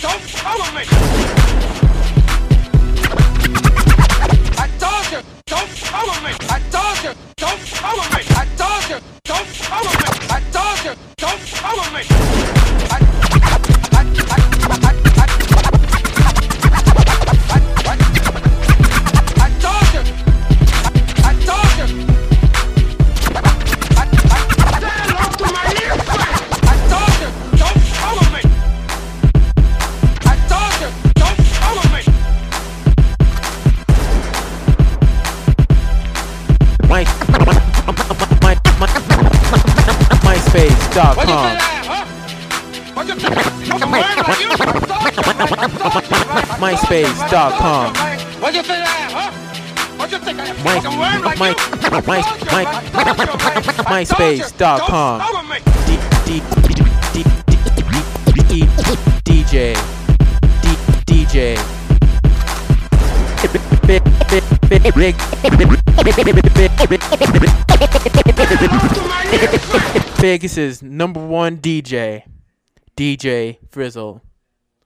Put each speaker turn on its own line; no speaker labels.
Don't follow me! I told you! Don't follow me! I told you! Don't follow me!
MySpace.com. MySpace.com.
What you say that, huh? Mike, Mike,
MySpace.com. DJ, DJ, DJ. Vegas's number one DJ, DJ Frizel.